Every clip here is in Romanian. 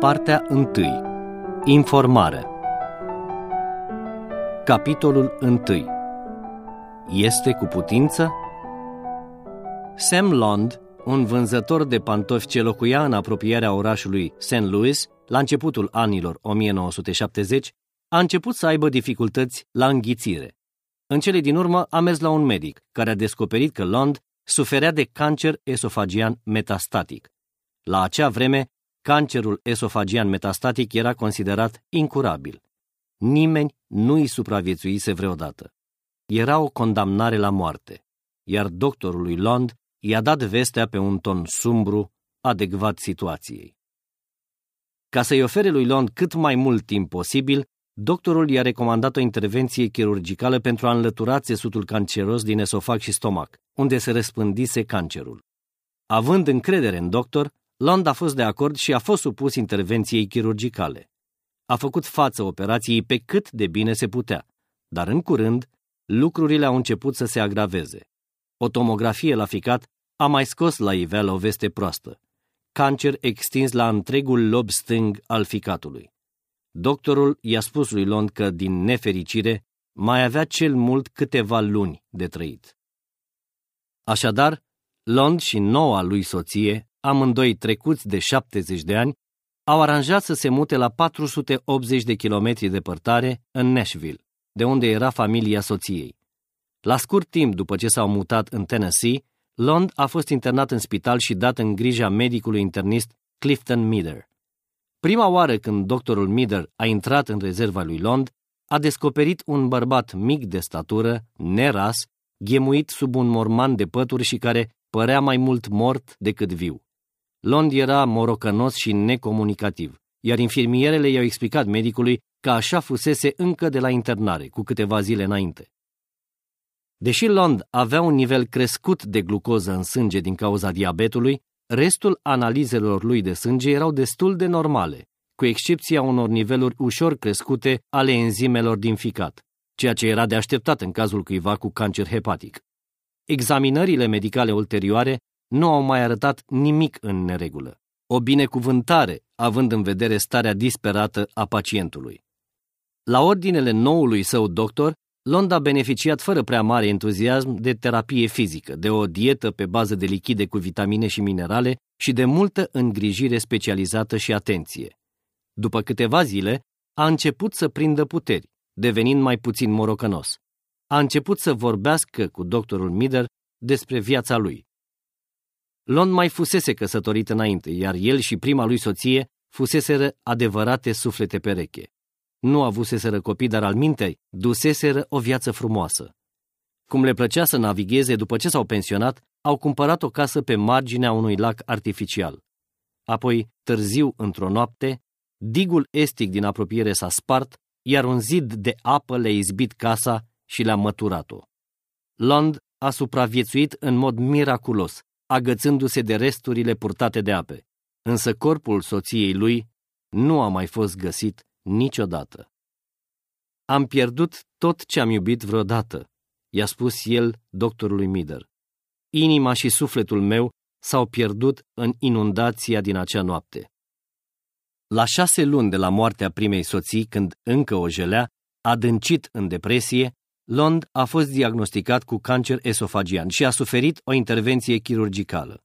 Partea 1. Informare Capitolul 1. Este cu putință? Sam Lond, un vânzător de pantofi ce locuia în apropierea orașului St. Louis, la începutul anilor 1970, a început să aibă dificultăți la înghițire. În cele din urmă a mers la un medic, care a descoperit că Lond suferea de cancer esofagian metastatic. La acea vreme, cancerul esofagian metastatic era considerat incurabil. Nimeni nu îi supraviețuise vreodată. Era o condamnare la moarte, iar doctorului Lond i-a dat vestea pe un ton sumbru, adecvat situației. Ca să-i ofere lui Lond cât mai mult timp posibil, doctorul i-a recomandat o intervenție chirurgicală pentru a înlătura țesutul canceros din esofag și stomac, unde se răspândise cancerul. Având încredere în doctor, Lond a fost de acord și a fost supus intervenției chirurgicale. A făcut față operației pe cât de bine se putea, dar în curând lucrurile au început să se agraveze. O tomografie la ficat a mai scos la iveală o veste proastă. Cancer extins la întregul lob stâng al ficatului. Doctorul i-a spus lui Lond că, din nefericire, mai avea cel mult câteva luni de trăit. Așadar, Lond și noua lui soție amândoi trecuți de 70 de ani, au aranjat să se mute la 480 de kilometri departare în Nashville, de unde era familia soției. La scurt timp după ce s-au mutat în Tennessee, Lond a fost internat în spital și dat în grija medicului internist Clifton Meader. Prima oară când doctorul Meader a intrat în rezerva lui Lond, a descoperit un bărbat mic de statură, neras, ghemuit sub un morman de pături și care părea mai mult mort decât viu. Lond era morocănos și necomunicativ, iar infirmierele i-au explicat medicului că așa fusese încă de la internare, cu câteva zile înainte. Deși Lond avea un nivel crescut de glucoză în sânge din cauza diabetului, restul analizelor lui de sânge erau destul de normale, cu excepția unor niveluri ușor crescute ale enzimelor din ficat, ceea ce era de așteptat în cazul cuiva cu cancer hepatic. Examinările medicale ulterioare nu au mai arătat nimic în neregulă. O binecuvântare, având în vedere starea disperată a pacientului. La ordinele noului său doctor, Lond a beneficiat fără prea mare entuziasm de terapie fizică, de o dietă pe bază de lichide cu vitamine și minerale și de multă îngrijire specializată și atenție. După câteva zile, a început să prindă puteri, devenind mai puțin morocănos. A început să vorbească cu doctorul Mider despre viața lui. Lon mai fusese căsătorit înainte, iar el și prima lui soție fuseseră adevărate suflete pereche. Nu avuseseră copii, dar al mintei duseseră o viață frumoasă. Cum le plăcea să navigheze după ce s-au pensionat, au cumpărat o casă pe marginea unui lac artificial. Apoi, târziu, într-o noapte, digul estic din apropiere s-a spart, iar un zid de apă le-a izbit casa și le-a măturat-o. Lond a supraviețuit în mod miraculos, agățându-se de resturile purtate de ape, însă corpul soției lui nu a mai fost găsit niciodată. Am pierdut tot ce am iubit vreodată, i-a spus el doctorului Mider. Inima și sufletul meu s-au pierdut în inundația din acea noapte. La șase luni de la moartea primei soții, când încă o jelea, adâncit în depresie, Lond a fost diagnosticat cu cancer esofagian și a suferit o intervenție chirurgicală.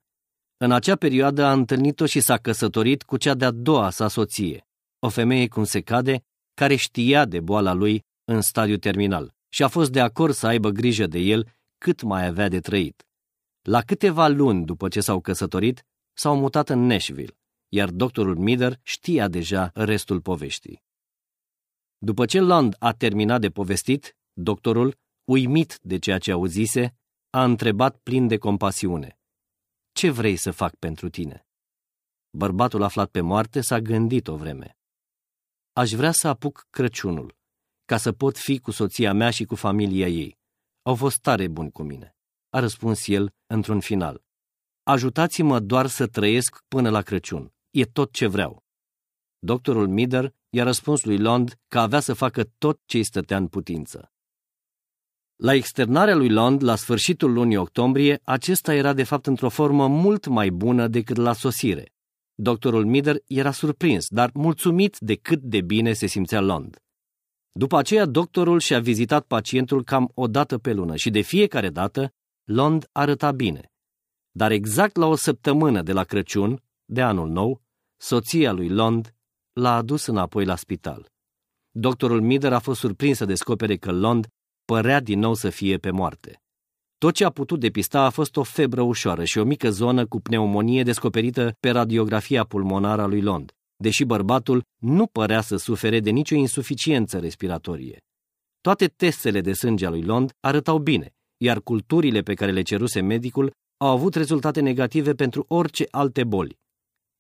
În acea perioadă a întâlnit-o și s-a căsătorit cu cea de-a doua sa soție, o femeie cum se cade, care știa de boala lui în stadiu terminal și a fost de acord să aibă grijă de el cât mai avea de trăit. La câteva luni după ce s-au căsătorit, s-au mutat în Nashville, iar doctorul Mider știa deja restul poveștii. După ce Lond a terminat de povestit, Doctorul, uimit de ceea ce auzise, a întrebat plin de compasiune. Ce vrei să fac pentru tine? Bărbatul aflat pe moarte s-a gândit o vreme. Aș vrea să apuc Crăciunul, ca să pot fi cu soția mea și cu familia ei. Au fost tare buni cu mine, a răspuns el într-un final. Ajutați-mă doar să trăiesc până la Crăciun. E tot ce vreau. Doctorul Mider i-a răspuns lui Lond că avea să facă tot ce îi stătea în putință. La externarea lui Lond, la sfârșitul lunii octombrie, acesta era de fapt într-o formă mult mai bună decât la sosire. Doctorul Mider era surprins, dar mulțumit de cât de bine se simțea Lond. După aceea, doctorul și-a vizitat pacientul cam o dată pe lună și de fiecare dată Lond arăta bine. Dar exact la o săptămână de la Crăciun, de anul nou, soția lui Lond l-a adus înapoi la spital. Doctorul Mider a fost surprins să descopere că Lond părea din nou să fie pe moarte. Tot ce a putut depista a fost o febră ușoară și o mică zonă cu pneumonie descoperită pe radiografia pulmonară a lui Lond, deși bărbatul nu părea să sufere de nicio insuficiență respiratorie. Toate testele de sânge a lui Lond arătau bine, iar culturile pe care le ceruse medicul au avut rezultate negative pentru orice alte boli.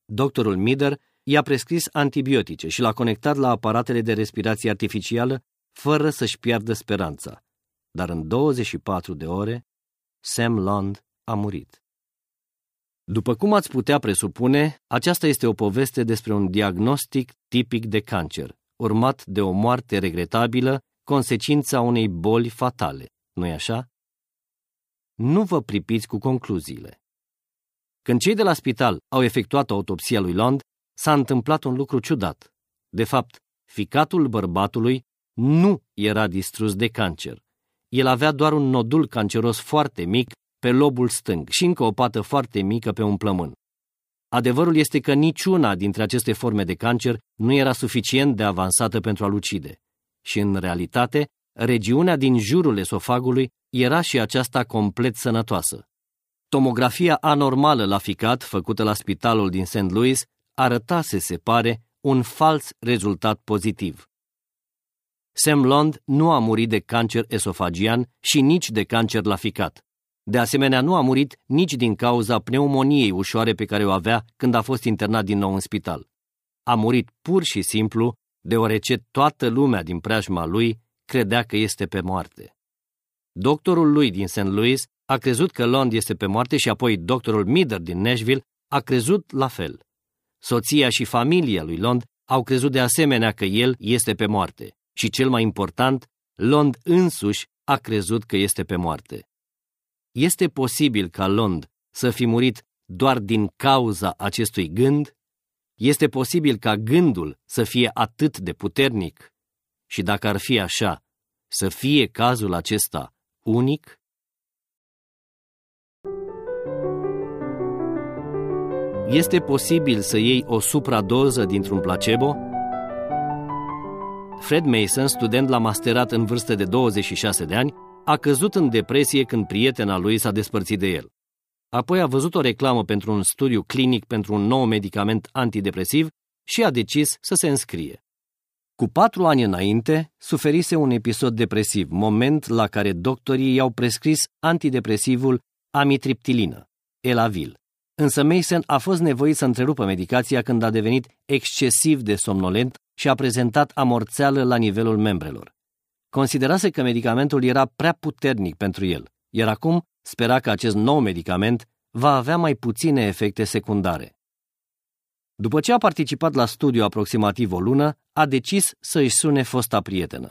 Doctorul Mider i-a prescris antibiotice și l-a conectat la aparatele de respirație artificială fără să-și piardă speranța. Dar în 24 de ore, Sam Lond a murit. După cum ați putea presupune, aceasta este o poveste despre un diagnostic tipic de cancer, urmat de o moarte regretabilă, consecința unei boli fatale, nu-i așa? Nu vă pripiți cu concluziile. Când cei de la spital au efectuat autopsia lui Lond, s-a întâmplat un lucru ciudat. De fapt, ficatul bărbatului nu era distrus de cancer. El avea doar un nodul canceros foarte mic pe lobul stâng și încă o pată foarte mică pe un plămân. Adevărul este că niciuna dintre aceste forme de cancer nu era suficient de avansată pentru a-l ucide. Și în realitate, regiunea din jurul esofagului era și aceasta complet sănătoasă. Tomografia anormală la ficat, făcută la spitalul din St. Louis, arătase, se pare, un fals rezultat pozitiv. Sam Lond nu a murit de cancer esofagian și nici de cancer la ficat. De asemenea, nu a murit nici din cauza pneumoniei ușoare pe care o avea când a fost internat din nou în spital. A murit pur și simplu deoarece toată lumea din preajma lui credea că este pe moarte. Doctorul lui din St. Louis a crezut că Lond este pe moarte și apoi doctorul Mider din Nashville a crezut la fel. Soția și familia lui Lond au crezut de asemenea că el este pe moarte și, cel mai important, Lond însuși a crezut că este pe moarte. Este posibil ca Lond să fi murit doar din cauza acestui gând? Este posibil ca gândul să fie atât de puternic? Și dacă ar fi așa, să fie cazul acesta unic? Este posibil să iei o supradoză dintr-un placebo? Fred Mason, student la masterat în vârstă de 26 de ani, a căzut în depresie când prietena lui s-a despărțit de el. Apoi a văzut o reclamă pentru un studiu clinic pentru un nou medicament antidepresiv și a decis să se înscrie. Cu patru ani înainte, suferise un episod depresiv, moment la care doctorii i-au prescris antidepresivul amitriptilină, Elavil. Însă Mason a fost nevoit să întrerupă medicația când a devenit excesiv de somnolent și a prezentat amorțeală la nivelul membrelor. Considerase că medicamentul era prea puternic pentru el, iar acum spera că acest nou medicament va avea mai puține efecte secundare. După ce a participat la studiu aproximativ o lună, a decis să își sune fosta prietenă.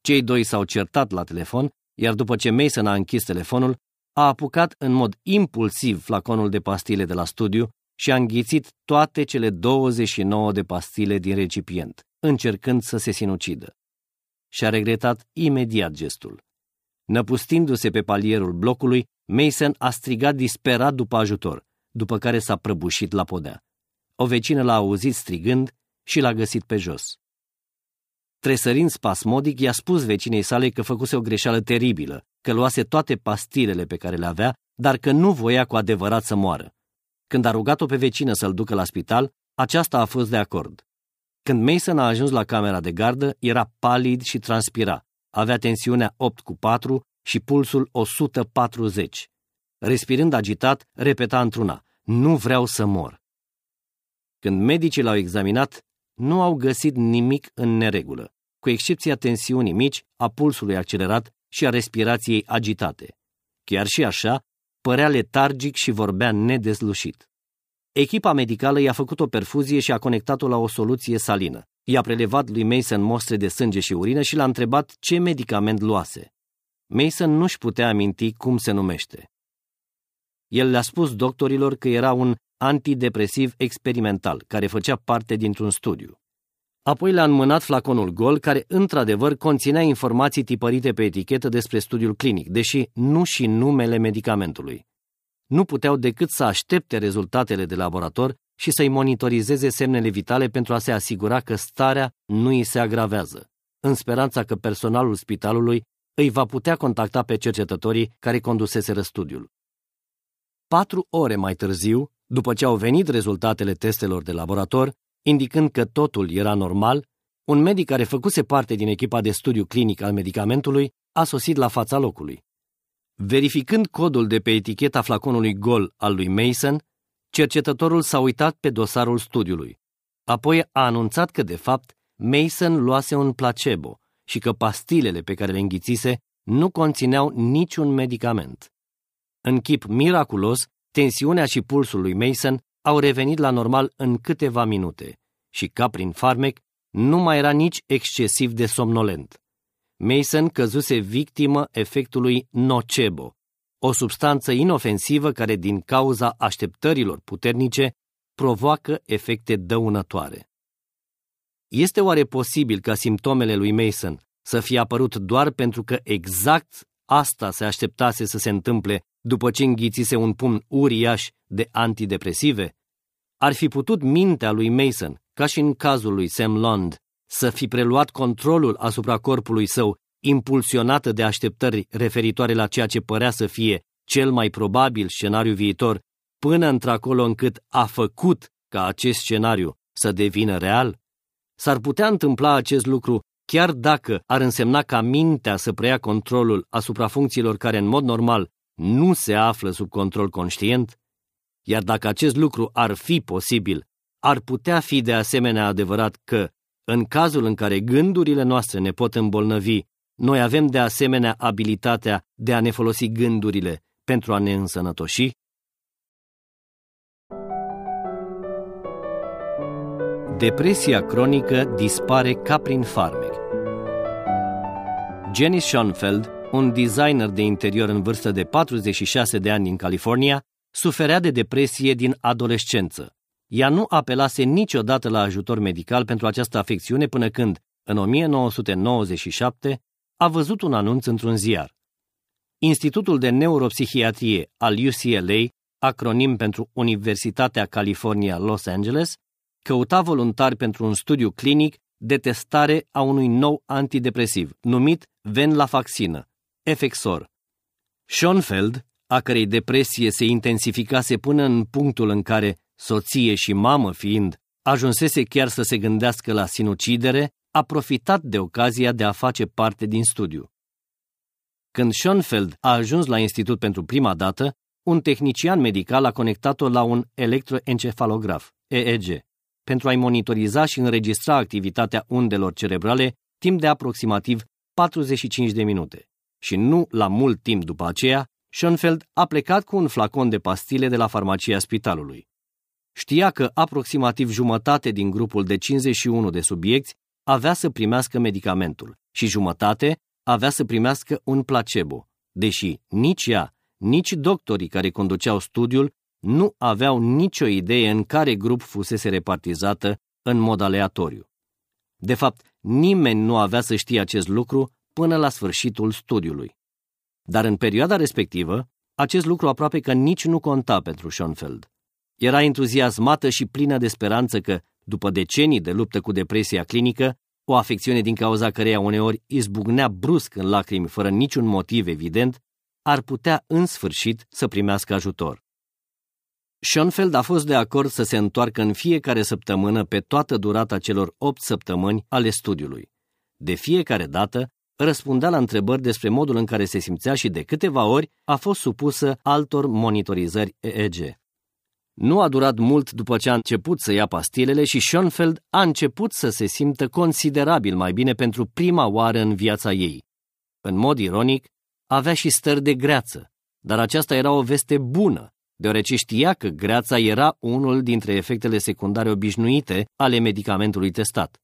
Cei doi s-au certat la telefon, iar după ce Mason a închis telefonul, a apucat în mod impulsiv flaconul de pastile de la studiu și a înghițit toate cele 29 de pastile din recipient, încercând să se sinucidă. Și-a regretat imediat gestul. Năpustindu-se pe palierul blocului, Mason a strigat disperat după ajutor, după care s-a prăbușit la podea. O vecină l-a auzit strigând și l-a găsit pe jos. Tresărind spasmodic, i-a spus vecinei sale că făcuse o greșeală teribilă, că luase toate pastilele pe care le avea, dar că nu voia cu adevărat să moară. Când a rugat-o pe vecină să-l ducă la spital, aceasta a fost de acord. Când Mason a ajuns la camera de gardă, era palid și transpira. Avea tensiunea 8 cu 4 și pulsul 140. Respirând agitat, repeta într-una, nu vreau să mor. Când medicii l-au examinat, nu au găsit nimic în neregulă, cu excepția tensiunii mici, a pulsului accelerat și a respirației agitate. Chiar și așa, părea letargic și vorbea nedezlușit. Echipa medicală i-a făcut o perfuzie și a conectat-o la o soluție salină. I-a prelevat lui Mason mostre de sânge și urină și l-a întrebat ce medicament luase. Mason nu-și putea aminti cum se numește. El le-a spus doctorilor că era un antidepresiv experimental, care făcea parte dintr-un studiu. Apoi le-a înmânat flaconul gol, care într-adevăr conținea informații tipărite pe etichetă despre studiul clinic, deși nu și numele medicamentului. Nu puteau decât să aștepte rezultatele de laborator și să-i monitorizeze semnele vitale pentru a se asigura că starea nu îi se agravează, în speranța că personalul spitalului îi va putea contacta pe cercetătorii care conduseseră studiul. Patru ore mai târziu, după ce au venit rezultatele testelor de laborator, indicând că totul era normal, un medic care făcuse parte din echipa de studiu clinic al medicamentului a sosit la fața locului. Verificând codul de pe eticheta flaconului gol al lui Mason, cercetătorul s-a uitat pe dosarul studiului. Apoi a anunțat că, de fapt, Mason luase un placebo și că pastilele pe care le înghițise nu conțineau niciun medicament. În chip miraculos, tensiunea și pulsul lui Mason au revenit la normal în câteva minute și, ca prin farmec, nu mai era nici excesiv de somnolent. Mason căzuse victimă efectului nocebo, o substanță inofensivă care, din cauza așteptărilor puternice, provoacă efecte dăunătoare. Este oare posibil ca simptomele lui Mason să fie apărut doar pentru că exact asta se așteptase să se întâmple după ce înghițise un pumn uriaș de antidepresive? Ar fi putut mintea lui Mason, ca și în cazul lui Sam Lond, să fi preluat controlul asupra corpului său, impulsionată de așteptări referitoare la ceea ce părea să fie cel mai probabil scenariu viitor, până într-acolo încât a făcut ca acest scenariu să devină real? S-ar putea întâmpla acest lucru chiar dacă ar însemna ca mintea să preia controlul asupra funcțiilor care în mod normal nu se află sub control conștient? Iar dacă acest lucru ar fi posibil, ar putea fi de asemenea adevărat că, în cazul în care gândurile noastre ne pot îmbolnăvi, noi avem de asemenea abilitatea de a ne folosi gândurile pentru a ne însănătoși? Depresia cronică dispare ca prin farmec. Jenny Schoenfeld, un designer de interior în vârstă de 46 de ani din California, suferea de depresie din adolescență. Ea nu apelase niciodată la ajutor medical pentru această afecțiune până când, în 1997, a văzut un anunț într-un ziar. Institutul de Neuropsihiatrie al UCLA, acronim pentru Universitatea California Los Angeles, căuta voluntari pentru un studiu clinic de testare a unui nou antidepresiv, numit venlafaxină, Efexor. Schoenfeld, a cărei depresie se intensificase până în punctul în care, soție și mamă fiind, ajunsese chiar să se gândească la sinucidere, a profitat de ocazia de a face parte din studiu. Când Schoenfeld a ajuns la institut pentru prima dată, un tehnician medical a conectat-o la un electroencefalograf, EEG, pentru a-i monitoriza și înregistra activitatea undelor cerebrale timp de aproximativ 45 de minute. Și nu la mult timp după aceea, Schoenfeld a plecat cu un flacon de pastile de la farmacia spitalului. Știa că aproximativ jumătate din grupul de 51 de subiecți avea să primească medicamentul și jumătate avea să primească un placebo, deși nici ea, nici doctorii care conduceau studiul nu aveau nicio idee în care grup fusese repartizată în mod aleatoriu. De fapt, nimeni nu avea să știe acest lucru până la sfârșitul studiului. Dar în perioada respectivă, acest lucru aproape că nici nu conta pentru Schoenfeld. Era entuziasmată și plină de speranță că, după decenii de luptă cu depresia clinică, o afecțiune din cauza căreia uneori izbucnea brusc în lacrimi fără niciun motiv evident, ar putea în sfârșit să primească ajutor. Schoenfeld a fost de acord să se întoarcă în fiecare săptămână pe toată durata celor opt săptămâni ale studiului. De fiecare dată, răspundea la întrebări despre modul în care se simțea și de câteva ori a fost supusă altor monitorizări EEG. Nu a durat mult după ce a început să ia pastilele și Schoenfeld a început să se simtă considerabil mai bine pentru prima oară în viața ei. În mod ironic, avea și stări de greață, dar aceasta era o veste bună, deoarece știa că greața era unul dintre efectele secundare obișnuite ale medicamentului testat.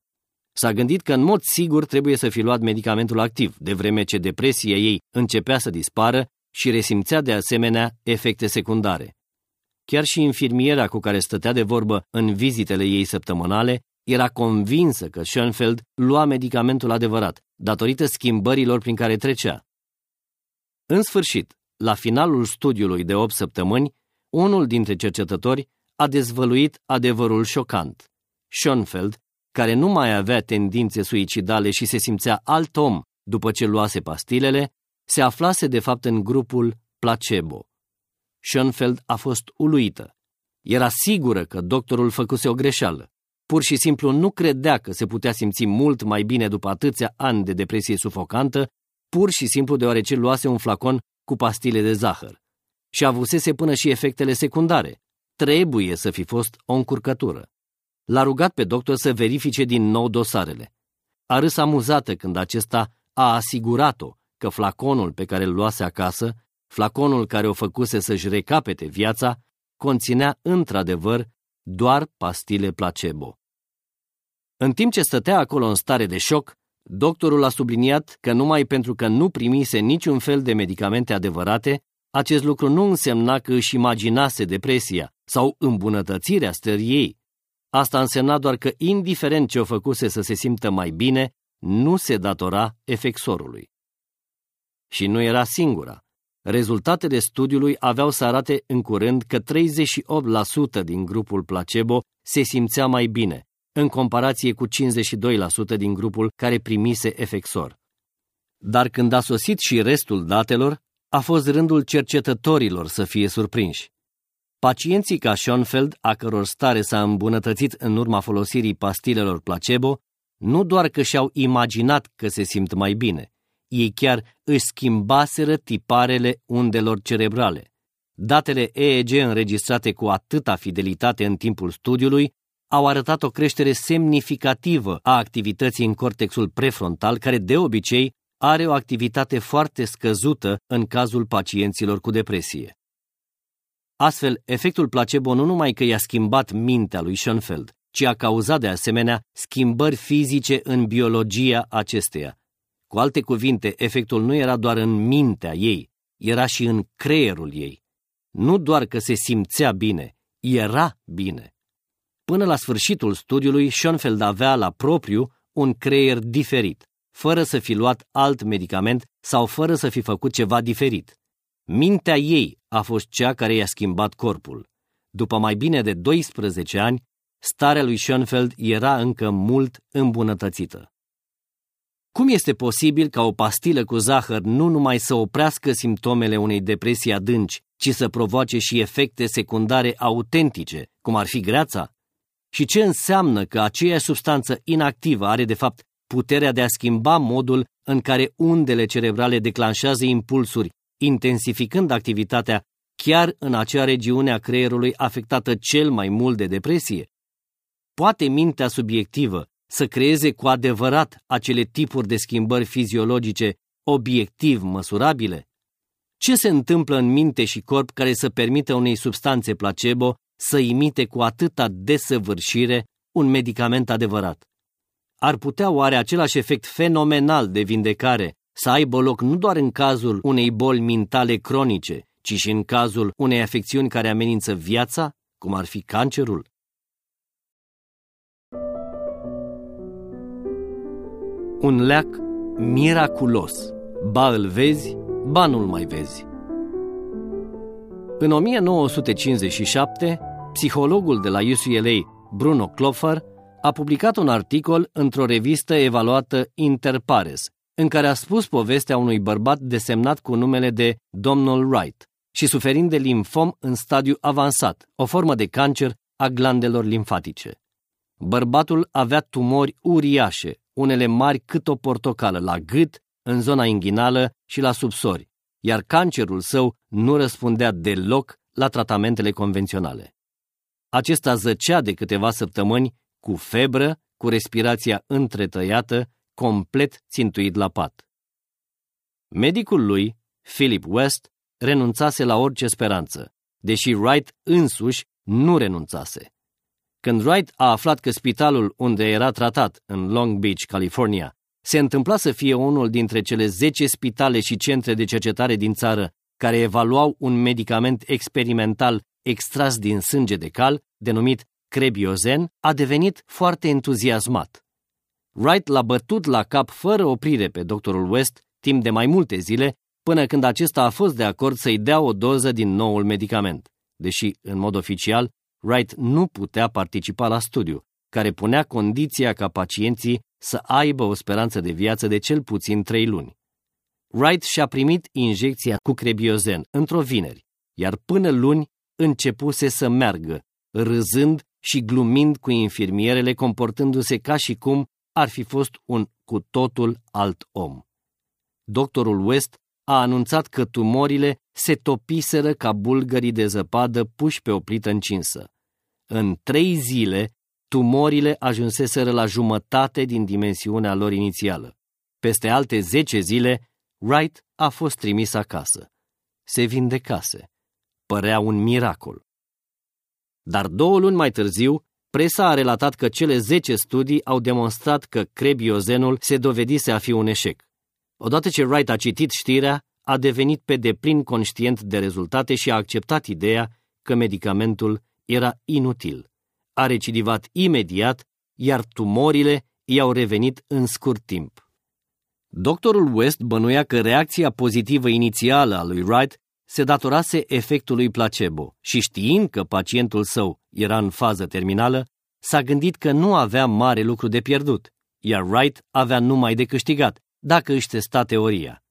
S-a gândit că în mod sigur trebuie să fi luat medicamentul activ, de vreme ce depresia ei începea să dispară și resimțea de asemenea efecte secundare. chiar și infirmiera cu care stătea de vorbă în vizitele ei săptămânale, era convinsă că Schoenfeld lua medicamentul adevărat, datorită schimbărilor prin care trecea. În sfârșit, la finalul studiului de 8 săptămâni, unul dintre cercetători a dezvăluit adevărul șocant. Schoenfeld, care nu mai avea tendințe suicidale și se simțea alt om după ce luase pastilele, se aflase de fapt în grupul placebo. Schoenfeld a fost uluită. Era sigură că doctorul făcuse o greșeală. Pur și simplu nu credea că se putea simți mult mai bine după atâția ani de depresie sufocantă, pur și simplu deoarece luase un flacon cu pastile de zahăr. Și avusese până și efectele secundare. Trebuie să fi fost o încurcătură. L-a rugat pe doctor să verifice din nou dosarele. A râs amuzată când acesta a asigurat-o că flaconul pe care îl luase acasă, flaconul care o făcuse să-și recapete viața, conținea într-adevăr doar pastile placebo. În timp ce stătea acolo în stare de șoc, doctorul a subliniat că numai pentru că nu primise niciun fel de medicamente adevărate, acest lucru nu însemna că își imaginase depresia sau îmbunătățirea stării ei. Asta însemna doar că, indiferent ce o făcuse să se simtă mai bine, nu se datora efexorului. Și nu era singura. Rezultatele studiului aveau să arate în curând că 38% din grupul placebo se simțea mai bine, în comparație cu 52% din grupul care primise efexor. Dar când a sosit și restul datelor, a fost rândul cercetătorilor să fie surprinși. Pacienții ca Schoenfeld, a căror stare s-a îmbunătățit în urma folosirii pastilelor placebo, nu doar că și-au imaginat că se simt mai bine, ei chiar își schimbaseră tiparele undelor cerebrale. Datele EEG înregistrate cu atâta fidelitate în timpul studiului au arătat o creștere semnificativă a activității în cortexul prefrontal, care de obicei are o activitate foarte scăzută în cazul pacienților cu depresie. Astfel, efectul placebo nu numai că i-a schimbat mintea lui Schoenfeld, ci a cauzat de asemenea schimbări fizice în biologia acesteia. Cu alte cuvinte, efectul nu era doar în mintea ei, era și în creierul ei. Nu doar că se simțea bine, era bine. Până la sfârșitul studiului, Schoenfeld avea la propriu un creier diferit, fără să fi luat alt medicament sau fără să fi făcut ceva diferit. Mintea ei a fost cea care i-a schimbat corpul. După mai bine de 12 ani, starea lui Schoenfeld era încă mult îmbunătățită. Cum este posibil ca o pastilă cu zahăr nu numai să oprească simptomele unei depresii adânci, ci să provoace și efecte secundare autentice, cum ar fi greața? Și ce înseamnă că aceeași substanță inactivă are de fapt puterea de a schimba modul în care undele cerebrale declanșează impulsuri, intensificând activitatea chiar în acea regiune a creierului afectată cel mai mult de depresie? Poate mintea subiectivă să creeze cu adevărat acele tipuri de schimbări fiziologice obiectiv măsurabile? Ce se întâmplă în minte și corp care să permită unei substanțe placebo să imite cu atâta desăvârșire un medicament adevărat? Ar putea oare același efect fenomenal de vindecare să aibă loc nu doar în cazul unei boli mentale cronice, ci și în cazul unei afecțiuni care amenință viața, cum ar fi cancerul? Un leac miraculos. Ba îl vezi, ba nu-l mai vezi. În 1957, psihologul de la UCLA, Bruno Klopfer, a publicat un articol într-o revistă evaluată Interpares, în care a spus povestea unui bărbat desemnat cu numele de Domnul Wright și suferind de limfom în stadiu avansat, o formă de cancer a glandelor limfatice. Bărbatul avea tumori uriașe, unele mari cât o portocală, la gât, în zona inghinală și la subsori, iar cancerul său nu răspundea deloc la tratamentele convenționale. Acesta zăcea de câteva săptămâni cu febră, cu respirația întretăiată, complet țintuit la pat. Medicul lui, Philip West, renunțase la orice speranță, deși Wright însuși nu renunțase. Când Wright a aflat că spitalul unde era tratat, în Long Beach, California, se întâmpla să fie unul dintre cele 10 spitale și centre de cercetare din țară care evaluau un medicament experimental extras din sânge de cal, denumit crebiozen, a devenit foarte entuziasmat. Wright l-a bătut la cap fără oprire pe doctorul West timp de mai multe zile, până când acesta a fost de acord să-i dea o doză din noul medicament, deși, în mod oficial, Wright nu putea participa la studiu, care punea condiția ca pacienții să aibă o speranță de viață de cel puțin trei luni. Wright și-a primit injecția cu crebiozen într-o vineri, iar până luni începuse să meargă, râzând și glumind cu infirmierele, comportându-se ca și cum ar fi fost un cu totul alt om. Doctorul West a anunțat că tumorile se topiseră ca bulgării de zăpadă puși pe o plită încinsă. În trei zile, tumorile ajunseseră la jumătate din dimensiunea lor inițială. Peste alte zece zile, Wright a fost trimis acasă. Se vindecase. Părea un miracol. Dar două luni mai târziu, presa a relatat că cele zece studii au demonstrat că crebiozenul se dovedise a fi un eșec. Odată ce Wright a citit știrea, a devenit pe deplin conștient de rezultate și a acceptat ideea că medicamentul era inutil. A recidivat imediat, iar tumorile i-au revenit în scurt timp. Doctorul West bănuia că reacția pozitivă inițială a lui Wright se datorase efectului placebo și știind că pacientul său era în fază terminală, s-a gândit că nu avea mare lucru de pierdut, iar Wright avea numai de câștigat, dacă își testa teoria.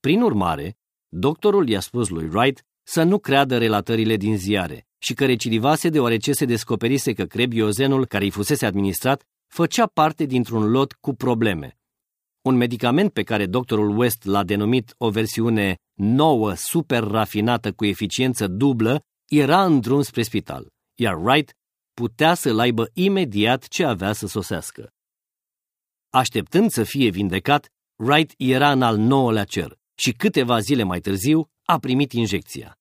Prin urmare, doctorul i-a spus lui Wright să nu creadă relatările din ziare și că recidivase deoarece se descoperise că crebiozenul care îi fusese administrat făcea parte dintr-un lot cu probleme. Un medicament pe care doctorul West l-a denumit o versiune nouă, super rafinată cu eficiență dublă, era în drum spre spital, iar Wright putea să-l aibă imediat ce avea să sosească. Așteptând să fie vindecat, Wright era în al nouălea cer și câteva zile mai târziu a primit injecția.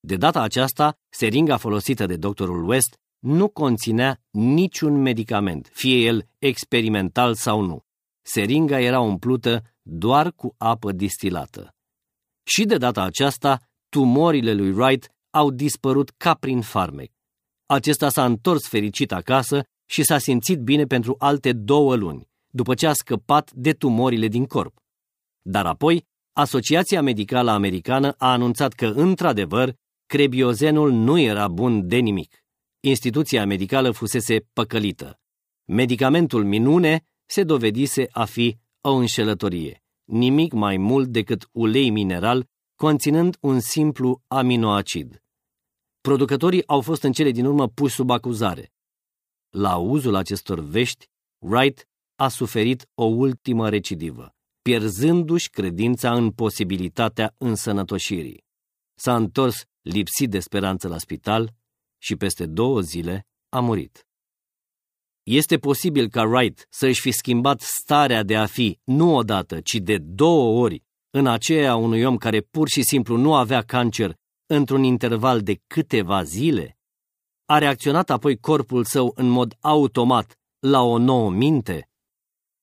De data aceasta, seringa folosită de doctorul West nu conținea niciun medicament, fie el experimental sau nu. Seringa era umplută doar cu apă distilată. Și de data aceasta, tumorile lui Wright au dispărut ca prin farmec. Acesta s-a întors fericit acasă și s-a simțit bine pentru alte două luni, după ce a scăpat de tumorile din corp. Dar apoi, Asociația Medicală Americană a anunțat că, într-adevăr, crebiozenul nu era bun de nimic. Instituția medicală fusese păcălită. Medicamentul minune se dovedise a fi o înșelătorie, nimic mai mult decât ulei mineral conținând un simplu aminoacid. Producătorii au fost în cele din urmă puși sub acuzare. La uzul acestor vești, Wright a suferit o ultimă recidivă, pierzându-și credința în posibilitatea însănătoșirii. S-a întors lipsit de speranță la spital și peste două zile a murit. Este posibil ca Wright să își fi schimbat starea de a fi nu odată, ci de două ori în aceea unui om care pur și simplu nu avea cancer într-un interval de câteva zile? A reacționat apoi corpul său în mod automat la o nouă minte?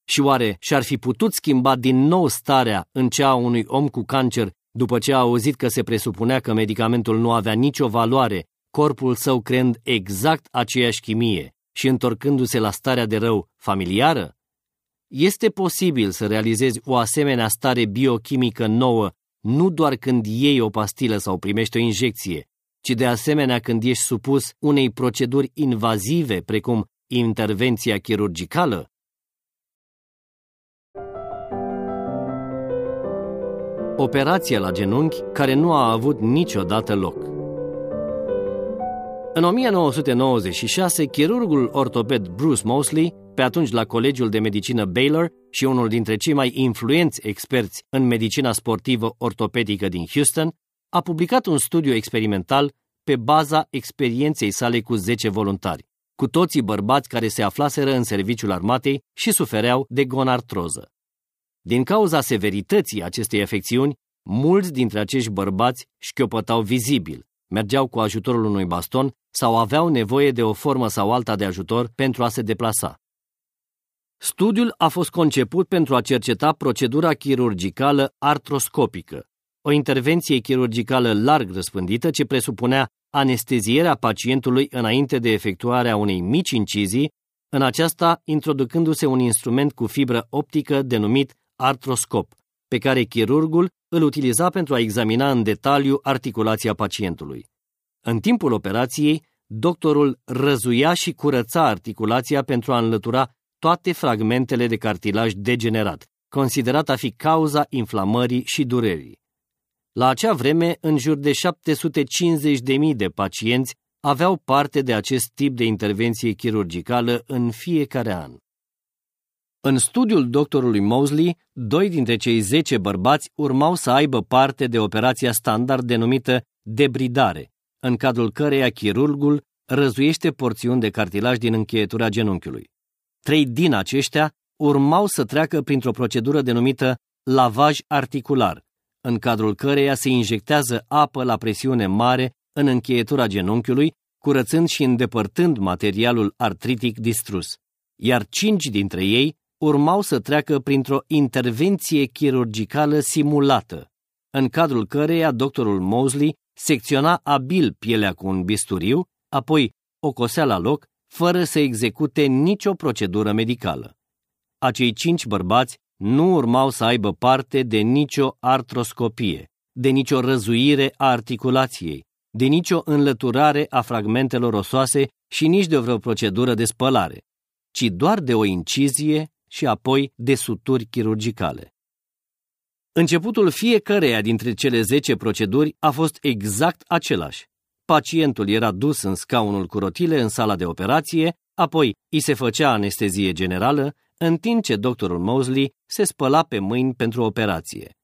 Și oare și-ar fi putut schimba din nou starea în cea a unui om cu cancer după ce a auzit că se presupunea că medicamentul nu avea nicio valoare, corpul său creând exact aceeași chimie și întorcându-se la starea de rău familiară? Este posibil să realizezi o asemenea stare biochimică nouă nu doar când iei o pastilă sau primești o injecție, ci de asemenea când ești supus unei proceduri invazive, precum intervenția chirurgicală? Operația la genunchi care nu a avut niciodată loc. În 1996, chirurgul ortoped Bruce Mosley, pe atunci la Colegiul de Medicină Baylor și unul dintre cei mai influenți experți în medicina sportivă ortopedică din Houston, a publicat un studiu experimental pe baza experienței sale cu 10 voluntari, cu toții bărbați care se aflaseră în serviciul armatei și sufereau de gonartroză. Din cauza severității acestei afecțiuni, mulți dintre acești bărbați șchiopătau vizibil, mergeau cu ajutorul unui baston sau aveau nevoie de o formă sau alta de ajutor pentru a se deplasa. Studiul a fost conceput pentru a cerceta procedura chirurgicală artroscopică, o intervenție chirurgicală larg răspândită ce presupunea anestezierea pacientului înainte de efectuarea unei mici incizii, în aceasta introducându-se un instrument cu fibră optică denumit artroscop, pe care chirurgul îl utiliza pentru a examina în detaliu articulația pacientului. În timpul operației, doctorul răzuia și curăța articulația pentru a înlătura toate fragmentele de cartilaj degenerat, considerat a fi cauza inflamării și durerii. La acea vreme, în jur de 750.000 de pacienți aveau parte de acest tip de intervenție chirurgicală în fiecare an. În studiul doctorului Mosley, doi dintre cei 10 bărbați urmau să aibă parte de operația standard denumită debridare, în cadrul căreia chirurgul răzuiește porțiuni de cartilaj din încheietura genunchiului. Trei din aceștia urmau să treacă printr-o procedură denumită lavaj articular, în cadrul căreia se injectează apă la presiune mare în încheietura genunchiului, curățând și îndepărtând materialul artritic distrus, iar cinci dintre ei urmau să treacă printr-o intervenție chirurgicală simulată, în cadrul căreia doctorul Mosley secționa abil pielea cu un bisturiu, apoi o cosea la loc, fără să execute nicio procedură medicală. Acei cinci bărbați nu urmau să aibă parte de nicio artroscopie, de nicio răzuire a articulației, de nicio înlăturare a fragmentelor osoase și nici de vreo procedură de spălare, ci doar de o incizie și apoi de suturi chirurgicale. Începutul fiecăreia dintre cele 10 proceduri a fost exact același. Pacientul era dus în scaunul cu rotile în sala de operație, apoi îi se făcea anestezie generală, în timp ce doctorul Mosley se spăla pe mâini pentru operație.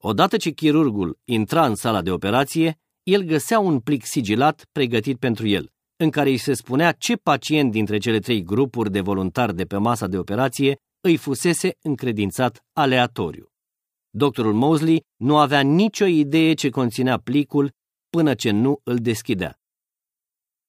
Odată ce chirurgul intra în sala de operație, el găsea un plic sigilat pregătit pentru el, în care îi se spunea ce pacient dintre cele trei grupuri de voluntari de pe masa de operație îi fusese încredințat aleatoriu. Doctorul Mosley nu avea nicio idee ce conținea plicul până ce nu îl deschidea.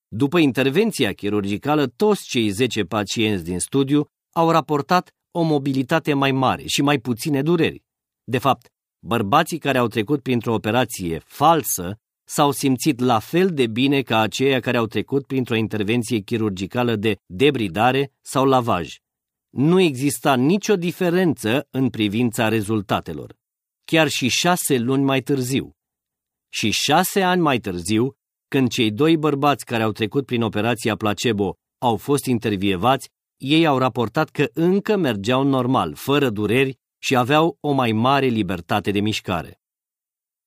După intervenția chirurgicală, toți cei 10 pacienți din studiu au raportat o mobilitate mai mare și mai puține dureri. De fapt, bărbații care au trecut printr-o operație falsă s-au simțit la fel de bine ca aceia care au trecut printr-o intervenție chirurgicală de debridare sau lavaj. Nu exista nicio diferență în privința rezultatelor, chiar și șase luni mai târziu. Și șase ani mai târziu, când cei doi bărbați care au trecut prin operația placebo au fost intervievați, ei au raportat că încă mergeau normal, fără dureri și aveau o mai mare libertate de mișcare.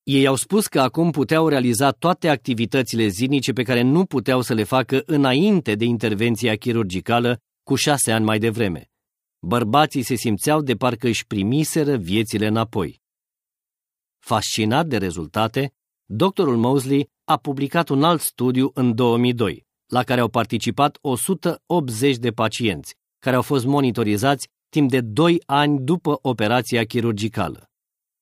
Ei au spus că acum puteau realiza toate activitățile zilnice pe care nu puteau să le facă înainte de intervenția chirurgicală cu șase ani mai devreme. Bărbații se simțeau de parcă își primiseră viețile înapoi. Fascinat de rezultate, doctorul Mosley a publicat un alt studiu în 2002, la care au participat 180 de pacienți, care au fost monitorizați timp de 2 ani după operația chirurgicală.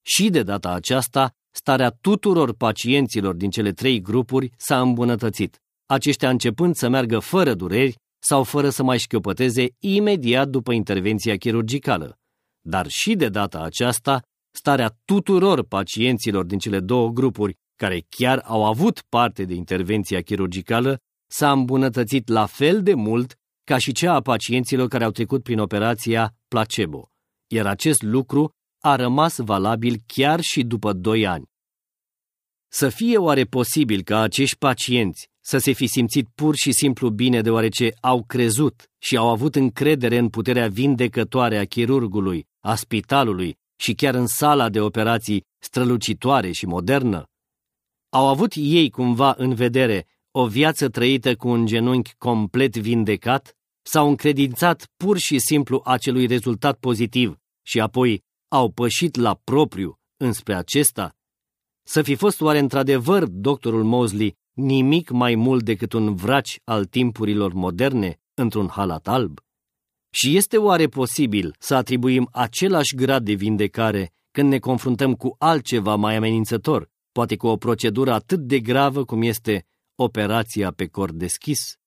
Și de data aceasta, starea tuturor pacienților din cele trei grupuri s-a îmbunătățit, aceștia începând să meargă fără dureri sau fără să mai șchiopăteze imediat după intervenția chirurgicală. Dar și de data aceasta, starea tuturor pacienților din cele două grupuri care chiar au avut parte de intervenția chirurgicală s-a îmbunătățit la fel de mult ca și cea a pacienților care au trecut prin operația placebo, iar acest lucru a rămas valabil chiar și după 2 ani. Să fie oare posibil ca acești pacienți să se fi simțit pur și simplu bine deoarece au crezut și au avut încredere în puterea vindecătoare a chirurgului, a spitalului și chiar în sala de operații strălucitoare și modernă? Au avut ei cumva în vedere o viață trăită cu un genunchi complet vindecat? S-au încredințat pur și simplu acelui rezultat pozitiv și apoi au pășit la propriu înspre acesta? Să fi fost oare într-adevăr doctorul Mosley nimic mai mult decât un vraci al timpurilor moderne într-un halat alb? Și este oare posibil să atribuim același grad de vindecare când ne confruntăm cu altceva mai amenințător, poate cu o procedură atât de gravă cum este operația pe cor deschis?